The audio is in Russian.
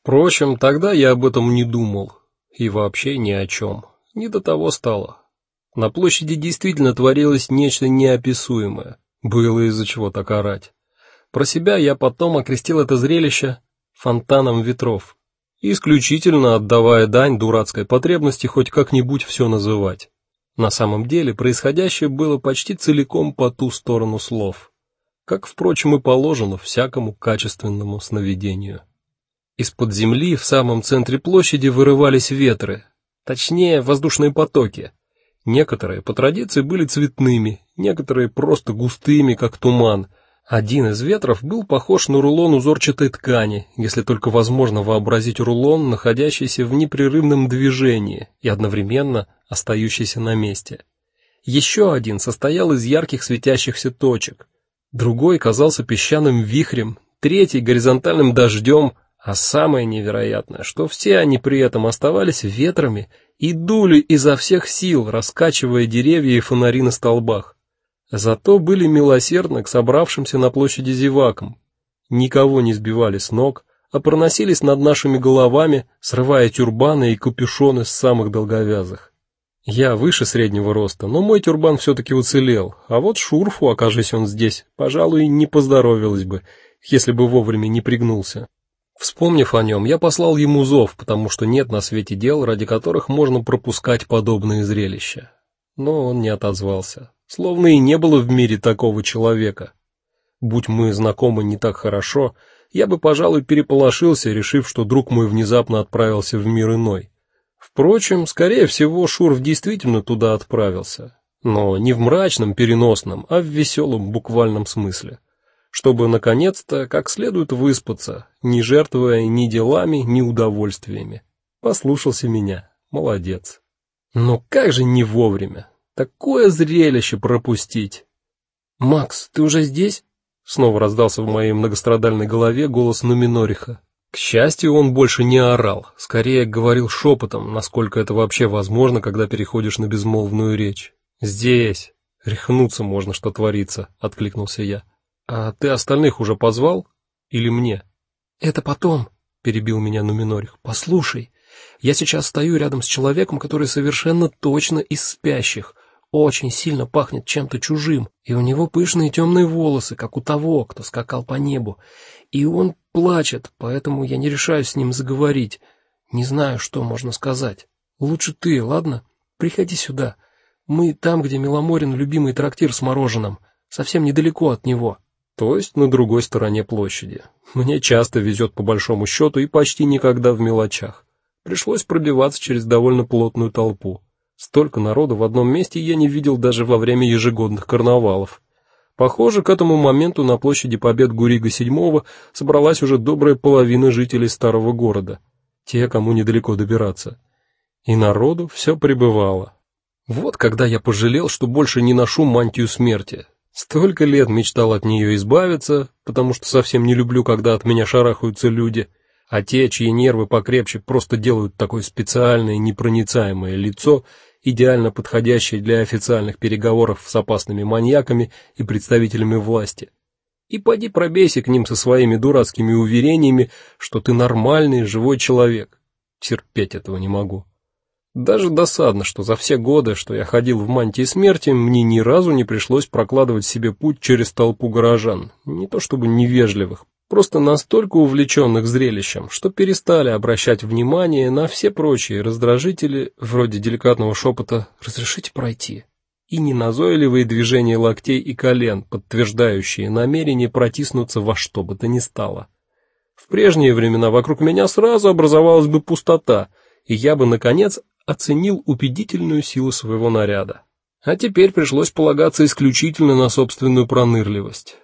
Впрочем, тогда я об этом не думал и вообще ни о чем. Не до того стало. На площади действительно творилось нечто неописуемое. Было из-за чего так орать. Про себя я потом окрестил это зрелище фонтаном ветров, исключительно отдавая дань дурацкой потребности хоть как-нибудь все называть. На самом деле происходящее было почти целиком по ту сторону слов, как впрочем и положено всякому качественному сновидению. Из-под земли в самом центре площади вырывались ветры, точнее, воздушные потоки. Некоторые по традиции были цветными, некоторые просто густыми, как туман. Один из ветров был похож на рулон узорчатой ткани, если только возможно вообразить рулон, находящийся в непрерывном движении и одновременно остающийся на месте. Еще один состоял из ярких светящихся точек. Другой казался песчаным вихрем, третий горизонтальным дождем, а самое невероятное, что все они при этом оставались ветрами и дули изо всех сил, раскачивая деревья и фонари на столбах. Зато были милосердны к собравшимся на площади зевакам. Никого не сбивали с ног, а проносились над нашими головами, срывая тюрбаны и капюшоны с самых долговязых. Я выше среднего роста, но мой тюрбан все таки уцелел. А вот Шурфу, окажись он здесь, пожалуй, не поздоровилось бы, если бы вовремя не пригнулся. Вспомнив о нем, я послал ему зов, потому что нет на свете дел, ради которых можно пропускать подобные зрелища. Но он не отозвался, словно и не было в мире такого человека. Будь мы знакомы не так хорошо, я бы, пожалуй, переполошился, решив, что друг мой внезапно отправился в мир иной. Впрочем, скорее всего, Шурф действительно туда отправился, но не в мрачном переносном, а в веселом буквальном смысле чтобы наконец-то как следует выспаться, не жертвуя ни делами, ни удовольствиями. Послушался меня. Молодец. Но как же не вовремя. Такое зрелище пропустить. Макс, ты уже здесь? Снова раздался в моей многострадальной голове голос Нуминориха. К счастью, он больше не орал, скорее говорил шепотом, насколько это вообще возможно, когда переходишь на безмолвную речь. Здесь рехнуться можно, что творится, откликнулся я. А ты остальных уже позвал или мне? Это потом, перебил меня Нуминорих. Послушай, я сейчас стою рядом с человеком, который совершенно точно из спящих. Очень сильно пахнет чем-то чужим, и у него пышные темные волосы, как у того, кто скакал по небу. И он плачет, поэтому я не решаюсь с ним заговорить. Не знаю, что можно сказать. Лучше ты, ладно? Приходи сюда. Мы там, где Миломорин любимый трактир с мороженым, совсем недалеко от него то есть на другой стороне площади. Мне часто везет по большому счету и почти никогда в мелочах. Пришлось пробиваться через довольно плотную толпу. Столько народу в одном месте я не видел даже во время ежегодных карнавалов. Похоже, к этому моменту на площади Побед Гурига VII собралась уже добрая половина жителей старого города, те, кому недалеко добираться. И народу все прибывало. Вот когда я пожалел, что больше не ношу мантию смерти. Столько лет мечтал от нее избавиться, потому что совсем не люблю, когда от меня шарахаются люди, а те, чьи нервы покрепче, просто делают такое специальное непроницаемое лицо, идеально подходящее для официальных переговоров с опасными маньяками и представителями власти. И поди пробейся к ним со своими дурацкими уверениями, что ты нормальный, живой человек. Терпеть этого не могу. Даже досадно, что за все годы, что я ходил в мантии смерти, мне ни разу не пришлось прокладывать себе путь через толпу горожан, не то чтобы невежливых, просто настолько увлеченных зрелищем, что перестали обращать внимание на все прочие раздражители, вроде деликатного шепота «разрешите пройти» и неназойливые движения локтей и колен, подтверждающие намерение протиснуться во что бы то ни стало. В прежние времена вокруг меня сразу образовалась бы пустота, и я бы наконец оценил убедительную силу своего наряда. А теперь пришлось полагаться исключительно на собственную пронырливость.